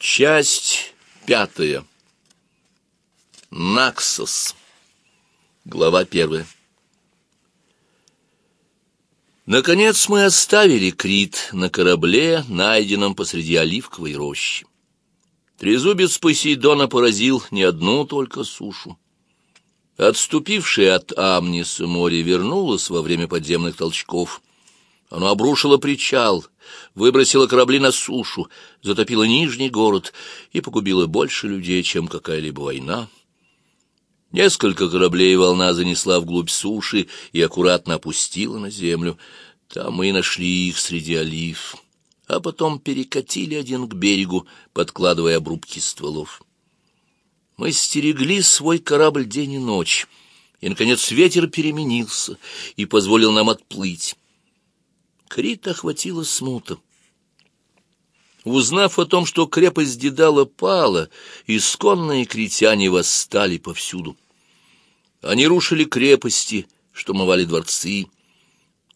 Часть пятая. Наксос. Глава первая. Наконец мы оставили Крит на корабле, найденном посреди оливковой рощи. Трезубец Посейдона поразил не одну только сушу. Отступившее от Амниса море вернулось во время подземных толчков. Оно обрушило причал, выбросило корабли на сушу, затопило Нижний город и погубило больше людей, чем какая-либо война. Несколько кораблей волна занесла вглубь суши и аккуратно опустила на землю. Там мы и нашли их среди олив, а потом перекатили один к берегу, подкладывая обрубки стволов. Мы стерегли свой корабль день и ночь, и, наконец, ветер переменился и позволил нам отплыть. Крит охватила смута. Узнав о том, что крепость Дедала пала, исконные критяне восстали повсюду. Они рушили крепости, штурмовали дворцы.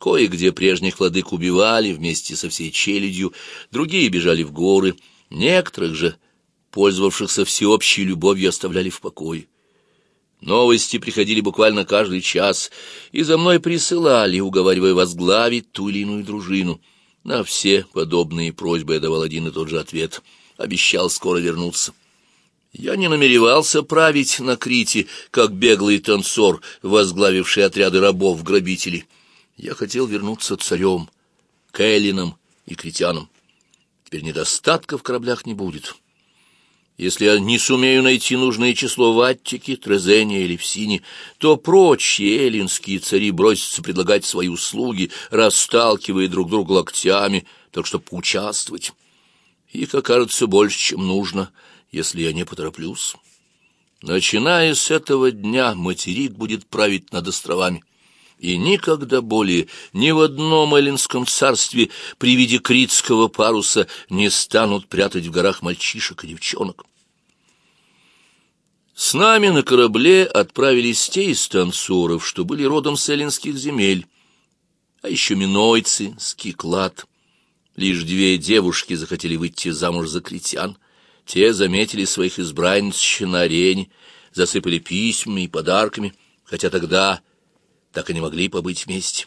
Кое-где прежних владык убивали вместе со всей челядью, другие бежали в горы, некоторых же, пользовавшихся всеобщей любовью, оставляли в покое. Новости приходили буквально каждый час, и за мной присылали, уговаривая возглавить ту или иную дружину. На все подобные просьбы я давал один и тот же ответ. Обещал скоро вернуться. Я не намеревался править на Крите, как беглый танцор, возглавивший отряды рабов-грабителей. Я хотел вернуться царем, к эллинам и критянам. Теперь недостатка в кораблях не будет. Если я не сумею найти нужное число в Аттике, Трезене или в Сине, то прочие эллинские цари бросятся предлагать свои услуги, расталкивая друг друга локтями, так что поучаствовать. Их окажется больше, чем нужно, если я не потороплюсь. Начиная с этого дня материк будет править над островами и никогда более ни в одном эллинском царстве при виде критского паруса не станут прятать в горах мальчишек и девчонок. С нами на корабле отправились те из танцоров, что были родом с эллинских земель, а еще минойцы, скиклад. Лишь две девушки захотели выйти замуж за критян. Те заметили своих избранниц на арене, засыпали письмами и подарками, хотя тогда так и не могли побыть вместе.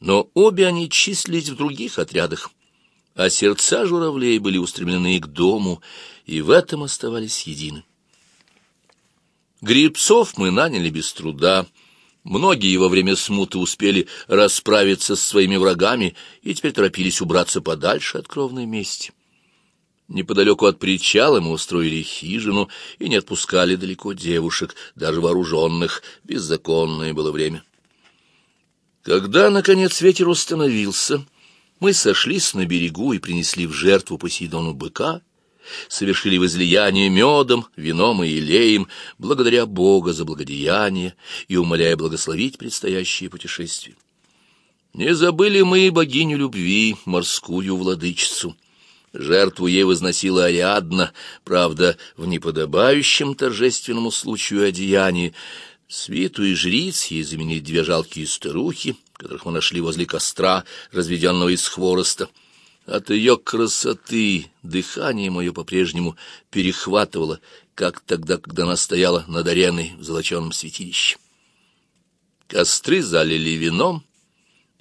Но обе они числились в других отрядах, а сердца журавлей были устремлены к дому, и в этом оставались едины. Грибцов мы наняли без труда. Многие во время смуты успели расправиться с своими врагами и теперь торопились убраться подальше от кровной мести. Неподалеку от причала мы устроили хижину и не отпускали далеко девушек, даже вооруженных, беззаконное было время. Когда, наконец, ветер установился, мы сошлись на берегу и принесли в жертву Посейдону быка, совершили возлияние медом, вином и елеем, благодаря Бога за благодеяние и умоляя благословить предстоящее путешествие. Не забыли мы и богиню любви, морскую владычицу. Жертву ей возносила Ариадна, правда, в неподобающем торжественному случаю одеянии, Свиту и жриц ей заменили две жалкие старухи, которых мы нашли возле костра, разведенного из хвороста. От ее красоты дыхание мое по-прежнему перехватывало, как тогда, когда она стояла над ареной в золоченом святилище. Костры залили вином,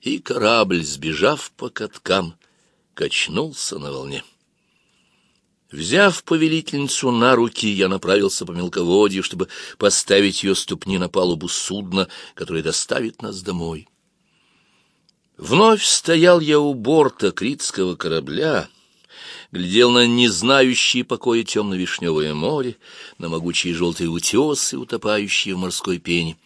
и корабль, сбежав по каткам, качнулся на волне. Взяв повелительницу на руки, я направился по мелководью, чтобы поставить ее ступни на палубу судна, которое доставит нас домой. Вновь стоял я у борта критского корабля, глядел на незнающие покоя темно-вишневое море, на могучие желтые утесы, утопающие в морской пене.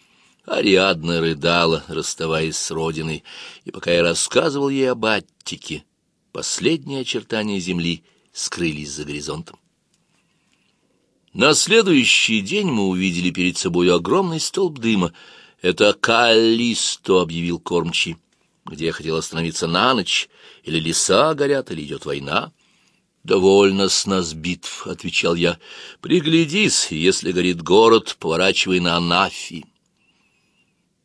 Ариадна рыдала, расставаясь с родиной, и пока я рассказывал ей об Аттике, последние очертания земли — скрылись за горизонтом. На следующий день мы увидели перед собой огромный столб дыма. «Это Каллисто», — объявил кормчий, где я хотел остановиться на ночь, или леса горят, или идет война. «Довольно с нас битв», — отвечал я. «Приглядись, если горит город, поворачивай на Анафи».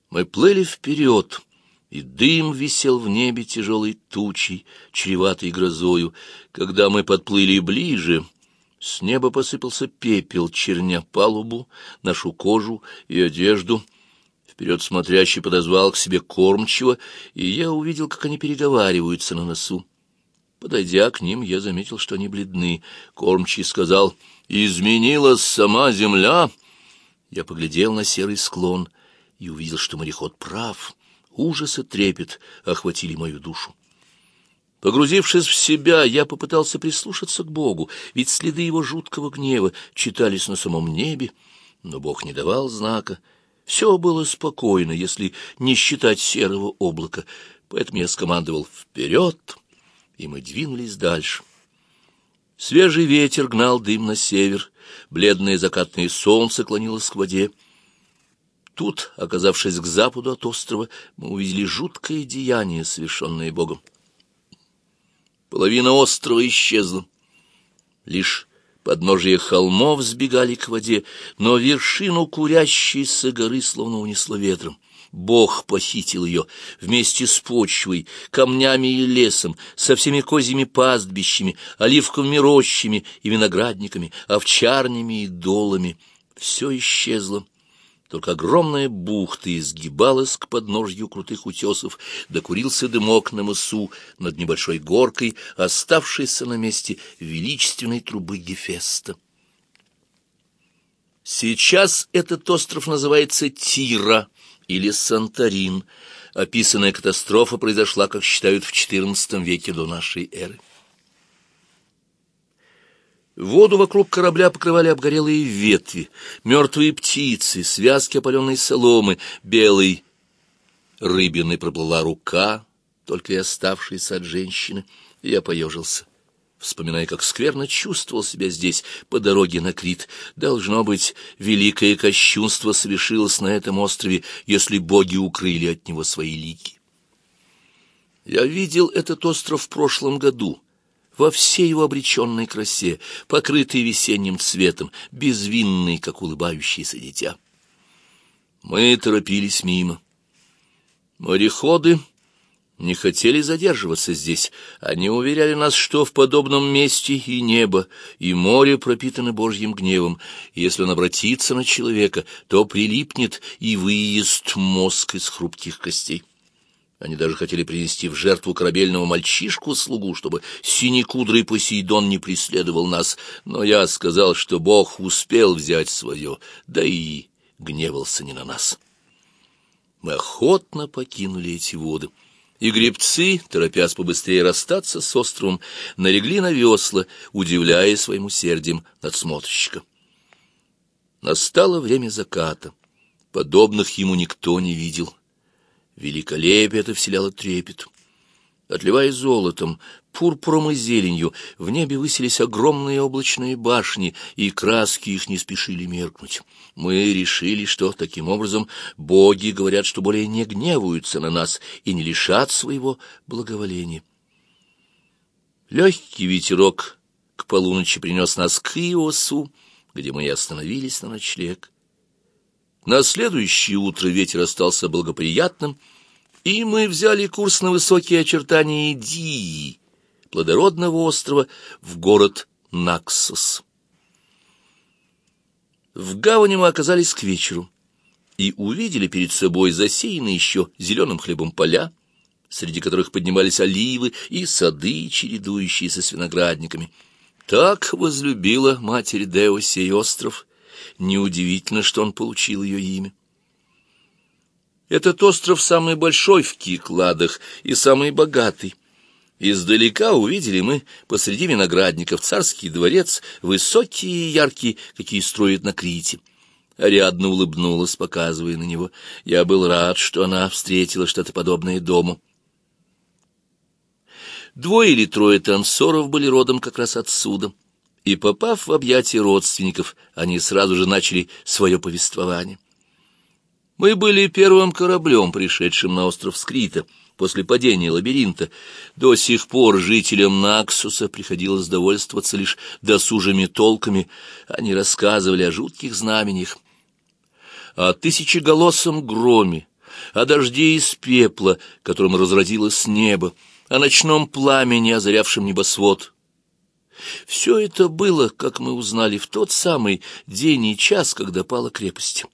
Мы плыли вперед, и дым висел в небе тяжелой тучей, чреватой грозою. Когда мы подплыли ближе, С неба посыпался пепел, черня палубу, нашу кожу и одежду. Вперед смотрящий подозвал к себе кормчего, и я увидел, как они переговариваются на носу. Подойдя к ним, я заметил, что они бледны. Кормчий сказал, «Изменилась сама земля!» Я поглядел на серый склон и увидел, что мореход прав. Ужас и трепет охватили мою душу. Погрузившись в себя, я попытался прислушаться к Богу, ведь следы его жуткого гнева читались на самом небе, но Бог не давал знака. Все было спокойно, если не считать серого облака, поэтому я скомандовал «Вперед!» и мы двинулись дальше. Свежий ветер гнал дым на север, бледное закатное солнце клонилось к воде. Тут, оказавшись к западу от острова, мы увидели жуткое деяние, совершенное Богом. Половина острова исчезла. Лишь подножие холмов сбегали к воде, но вершину курящейся горы словно унесло ветром. Бог похитил ее вместе с почвой, камнями и лесом, со всеми козьими пастбищами, оливковыми рощами и виноградниками, овчарнями и долами. Все исчезло только огромная бухта изгибалась к подножью крутых утесов, докурился дымок на мысу над небольшой горкой, оставшейся на месте величественной трубы Гефеста. Сейчас этот остров называется Тира или Санторин. Описанная катастрофа произошла, как считают, в XIV веке до нашей эры. Воду вокруг корабля покрывали обгорелые ветви, мертвые птицы, связки опаленной соломы, белой рыбиной проплыла рука, только и оставшаяся от женщины. Я поежился, вспоминая, как скверно чувствовал себя здесь, по дороге на Крит. Должно быть, великое кощунство совершилось на этом острове, если боги укрыли от него свои лики. Я видел этот остров в прошлом году — во всей его обреченной красе, покрытый весенним цветом, безвинный, как улыбающееся дитя. Мы торопились мимо. Мореходы не хотели задерживаться здесь. Они уверяли нас, что в подобном месте и небо, и море пропитаны Божьим гневом, если он обратится на человека, то прилипнет и выест мозг из хрупких костей. Они даже хотели принести в жертву корабельного мальчишку-слугу, чтобы синекудрый Посейдон не преследовал нас, но я сказал, что Бог успел взять свое, да и гневался не на нас. Мы охотно покинули эти воды, и гребцы, торопясь побыстрее расстаться с островом, налегли на весла, удивляя своим усердием надсмотрщика. Настало время заката. Подобных ему никто не видел. Великолепие это вселяло трепет. Отливая золотом, пурпуром и зеленью, в небе высились огромные облачные башни, и краски их не спешили меркнуть. Мы решили, что таким образом боги говорят, что более не гневаются на нас и не лишат своего благоволения. Легкий ветерок к полуночи принес нас к Иосу, где мы и остановились на ночлег. На следующее утро ветер остался благоприятным, и мы взяли курс на высокие очертания Дии, плодородного острова, в город Наксос. В гавани мы оказались к вечеру и увидели перед собой засеянные еще зеленым хлебом поля, среди которых поднимались оливы и сады, чередующиеся с виноградниками. Так возлюбила матерь Део сей остров, Неудивительно, что он получил ее имя. Этот остров самый большой в Кикладах и самый богатый. Издалека увидели мы посреди виноградников царский дворец, высокий и яркий, какие строят на Крите. Ариадна улыбнулась, показывая на него. Я был рад, что она встретила что-то подобное дому. Двое или трое танцоров были родом как раз отсюда — и, попав в объятия родственников, они сразу же начали свое повествование. Мы были первым кораблем, пришедшим на остров Скрита после падения лабиринта. До сих пор жителям Наксуса приходилось довольствоваться лишь досужими толками. Они рассказывали о жутких знамениях, о тысячеголосом громе, о дожде из пепла, которым разразилось небо, о ночном пламени, озарявшем небосвод, Все это было, как мы узнали, в тот самый день и час, когда пала крепость.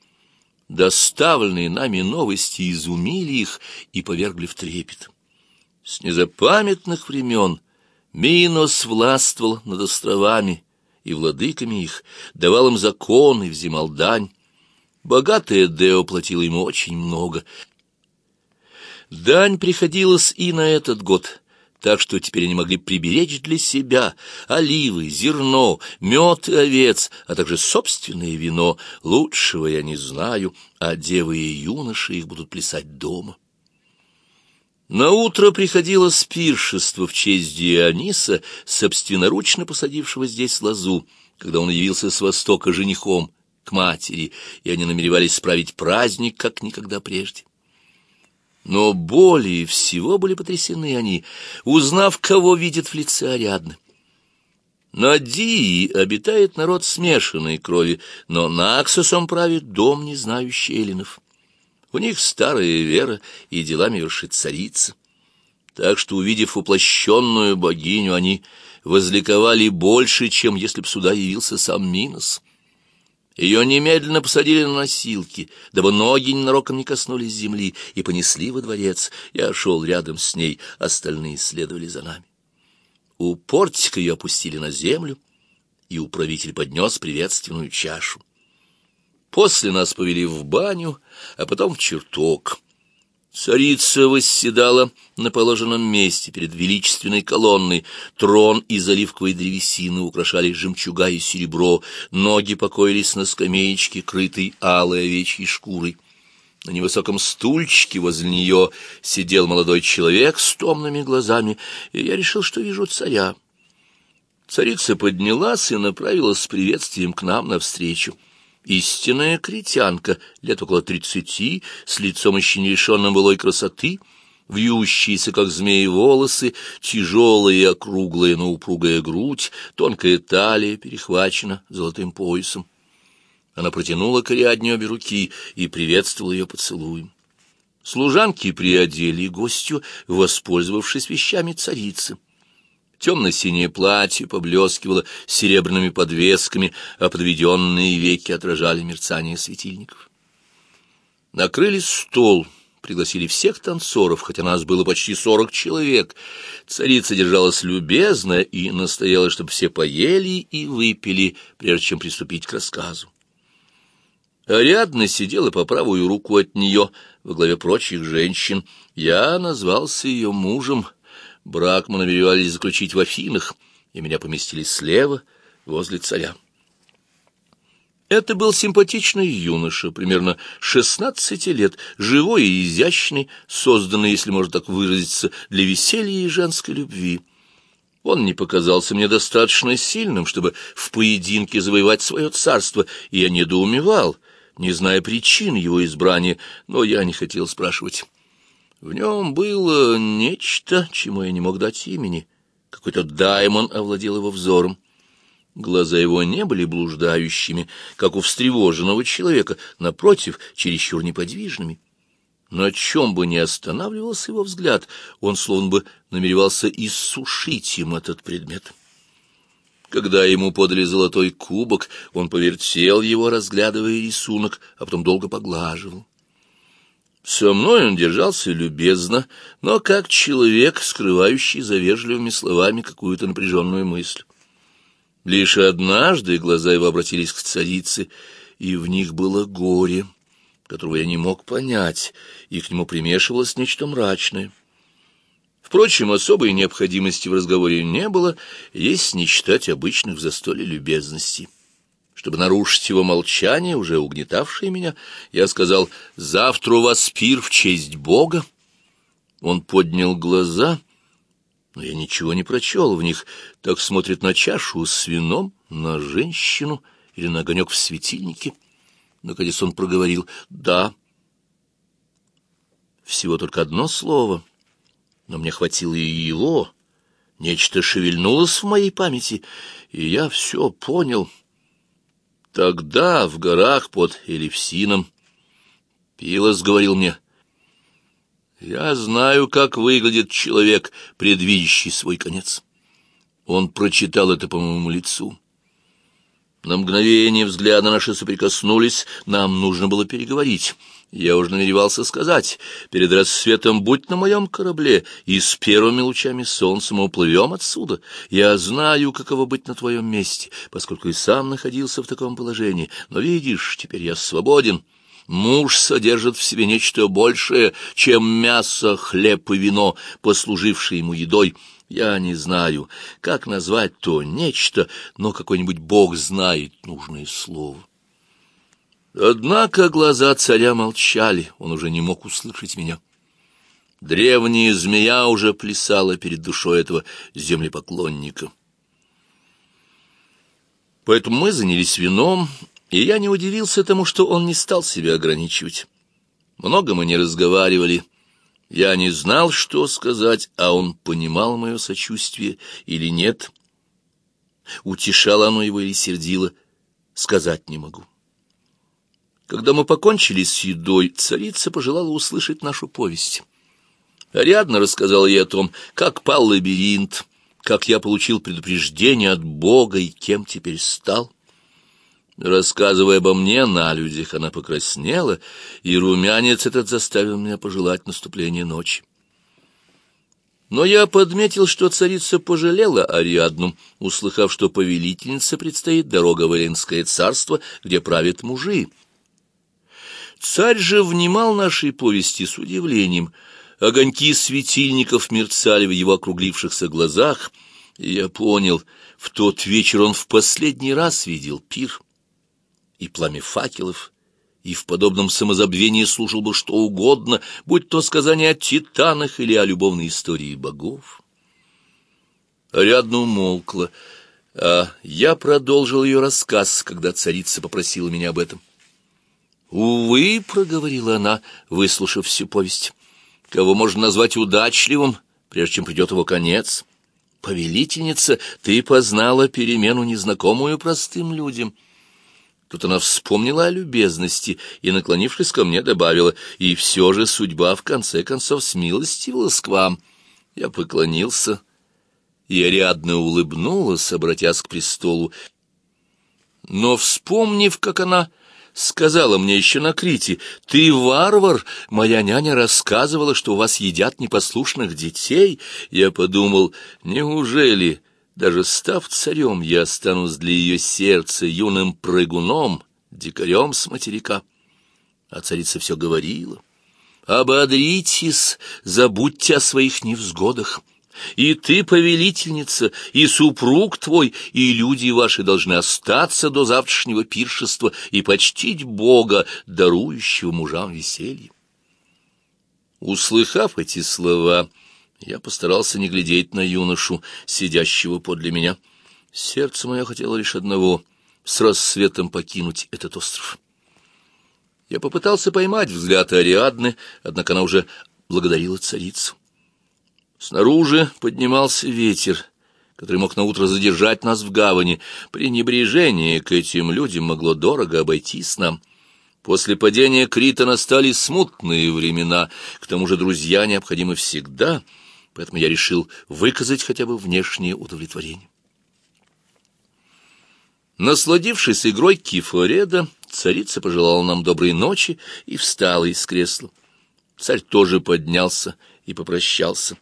Доставленные нами новости изумили их и повергли в трепет. С незапамятных времен Минос властвовал над островами и владыками их, давал им закон и взимал дань. Богатая Део платила ему очень много. Дань приходилась и на этот год, так что теперь они могли приберечь для себя оливы, зерно, мед и овец, а также собственное вино. Лучшего я не знаю, а девы и юноши их будут плясать дома. На утро приходило спиршество в честь Диониса, собственноручно посадившего здесь лозу, когда он явился с востока женихом к матери, и они намеревались справить праздник, как никогда прежде. Но более всего были потрясены они, узнав, кого видят в лице Ариадны. На Дии обитает народ смешанной крови, но Наксосом правит дом, не знающий эллинов. У них старая вера, и делами вершит царица. Так что, увидев воплощенную богиню, они возликовали больше, чем если б сюда явился сам Минос. Ее немедленно посадили на носилки, дабы ноги ненароком не коснулись земли, и понесли во дворец. Я шел рядом с ней, остальные следовали за нами. У портика ее опустили на землю, и управитель поднес приветственную чашу. После нас повели в баню, а потом в чертог. Царица восседала на положенном месте перед величественной колонной. Трон из оливковой древесины украшали жемчуга и серебро. Ноги покоились на скамеечке, крытой алой овечьей шкурой. На невысоком стульчике возле нее сидел молодой человек с томными глазами, и я решил, что вижу царя. Царица поднялась и направилась с приветствием к нам навстречу. Истинная критянка, лет около тридцати, с лицом еще не лишенным былой красоты, вьющиеся, как змеи, волосы, тяжелая и округлая, но упругая грудь, тонкая талия перехвачена золотым поясом. Она протянула к Ариадне обе руки и приветствовала ее поцелуем. Служанки приодели гостю, воспользовавшись вещами царицы. Темно-синее платье поблескивало серебряными подвесками, а подведенные веки отражали мерцание светильников. Накрыли стол, пригласили всех танцоров, хотя нас было почти сорок человек. Царица держалась любезно и настояла, чтобы все поели и выпили, прежде чем приступить к рассказу. Ариадна сидела по правую руку от нее, во главе прочих женщин. Я назвался ее мужем — Брак мы намеревались заключить в Афинах, и меня поместили слева, возле царя. Это был симпатичный юноша, примерно шестнадцати лет, живой и изящный, созданный, если можно так выразиться, для веселья и женской любви. Он не показался мне достаточно сильным, чтобы в поединке завоевать свое царство, и я недоумевал, не зная причин его избрания, но я не хотел спрашивать. В нем было нечто, чему я не мог дать имени. Какой-то даймон овладел его взором. Глаза его не были блуждающими, как у встревоженного человека, напротив, чересчур неподвижными. На чем бы ни останавливался его взгляд, он словно бы намеревался иссушить им этот предмет. Когда ему подали золотой кубок, он повертел его, разглядывая рисунок, а потом долго поглаживал. Со мной он держался любезно, но как человек, скрывающий за вежливыми словами какую-то напряженную мысль. Лишь однажды глаза его обратились к царице, и в них было горе, которого я не мог понять, и к нему примешивалось нечто мрачное. Впрочем, особой необходимости в разговоре не было, если не считать обычных в застолье любезностей. Чтобы нарушить его молчание, уже угнетавшее меня, я сказал, «Завтра у вас пир в честь Бога». Он поднял глаза, но я ничего не прочел в них, так смотрит на чашу с вином, на женщину или на огонек в светильнике. Наконец он проговорил «да». Всего только одно слово, но мне хватило и его. Нечто шевельнулось в моей памяти, и я все понял — Тогда в горах под Элевсином Пилос говорил мне, «Я знаю, как выглядит человек, предвидящий свой конец. Он прочитал это по моему лицу. На мгновение взгляды наши соприкоснулись, нам нужно было переговорить. Я уже намеревался сказать, перед рассветом будь на моем корабле, и с первыми лучами солнца мы уплывем отсюда. Я знаю, каково быть на твоем месте, поскольку и сам находился в таком положении. Но видишь, теперь я свободен. Муж содержит в себе нечто большее, чем мясо, хлеб и вино, послужившие ему едой. Я не знаю, как назвать то нечто, но какой-нибудь бог знает нужное слово. Однако глаза царя молчали, он уже не мог услышать меня. Древняя змея уже плясала перед душой этого землепоклонника. Поэтому мы занялись вином, и я не удивился тому, что он не стал себя ограничивать. Много мы не разговаривали, я не знал, что сказать, а он понимал мое сочувствие или нет. Утешало оно его или сердило, сказать не могу. Когда мы покончили с едой, царица пожелала услышать нашу повесть. Ариадна рассказала ей о том, как пал лабиринт, как я получил предупреждение от Бога и кем теперь стал. Рассказывая обо мне на людях, она покраснела, и румянец этот заставил меня пожелать наступления ночи. Но я подметил, что царица пожалела Ариадну, услыхав, что повелительнице предстоит дорога в Эллинское царство, где правят мужи. Царь же внимал нашей повести с удивлением. Огоньки светильников мерцали в его округлившихся глазах, и я понял, в тот вечер он в последний раз видел пир и пламя факелов, и в подобном самозабвении слушал бы что угодно, будь то сказание о титанах или о любовной истории богов. Рядно умолкла, а я продолжил ее рассказ, когда царица попросила меня об этом. «Увы», — проговорила она, выслушав всю повесть, — «кого можно назвать удачливым, прежде чем придет его конец? Повелительница, ты познала перемену, незнакомую простым людям». Тут она вспомнила о любезности и, наклонившись ко мне, добавила, «И все же судьба, в конце концов, смилостивилась к вам». Я поклонился, и Ариадна улыбнулась, обратясь к престолу. Но, вспомнив, как она сказала мне еще на Крите, «Ты варвар, моя няня рассказывала, что у вас едят непослушных детей», я подумал, «Неужели...» Даже став царем, я останусь для ее сердца юным прыгуном, дикарем с материка. А царица все говорила. «Ободритесь, забудьте о своих невзгодах». И ты, повелительница, и супруг твой, и люди ваши должны остаться до завтрашнего пиршества и почтить Бога, дарующего мужам веселье. Услыхав эти слова, я постарался не глядеть на юношу, сидящего подле меня. Сердце мое хотело лишь одного — с рассветом покинуть этот остров. Я попытался поймать взгляд Ариадны, однако она уже благодарила царицу. Снаружи поднимался ветер, который мог наутро задержать нас в гавани. Пренебрежение к этим людям могло дорого обойтись нам. После падения Крита настали смутные времена, к тому же друзья необходимы всегда — поэтому я решил выказать хотя бы внешнее удовлетворение. Насладившись игрой кифореда, царица пожелала нам доброй ночи и встала из кресла. Царь тоже поднялся и попрощался.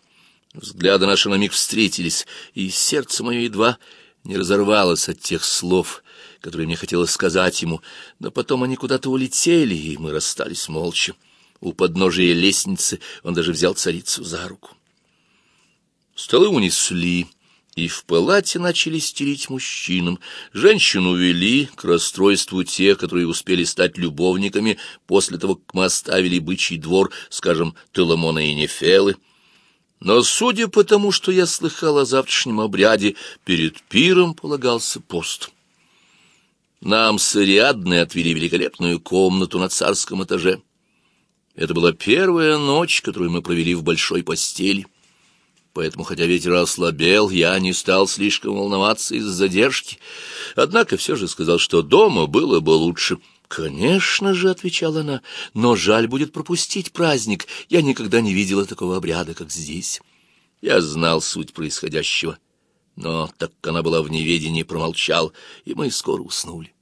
Взгляды наши на миг встретились, и сердце мое едва не разорвалось от тех слов, которые мне хотелось сказать ему, но потом они куда-то улетели, и мы расстались молча. У подножия лестницы он даже взял царицу за руку. Столы унесли, и в палате начали стереть мужчинам. Женщину вели к расстройству тех, которые успели стать любовниками после того, как мы оставили бычий двор, скажем, Теламона и Нефелы. Но, судя по тому, что я слыхал о завтрашнем обряде, перед пиром полагался пост. Нам с Ариадной отвели великолепную комнату на царском этаже. Это была первая ночь, которую мы провели в большой постели. Поэтому, хотя ветер ослабел, я не стал слишком волноваться из-за задержки. Однако все же сказал, что дома было бы лучше. «Конечно же», — отвечала она, — «но жаль будет пропустить праздник. Я никогда не видела такого обряда, как здесь». Я знал суть происходящего, но так как она была в неведении, промолчал, и мы скоро уснули.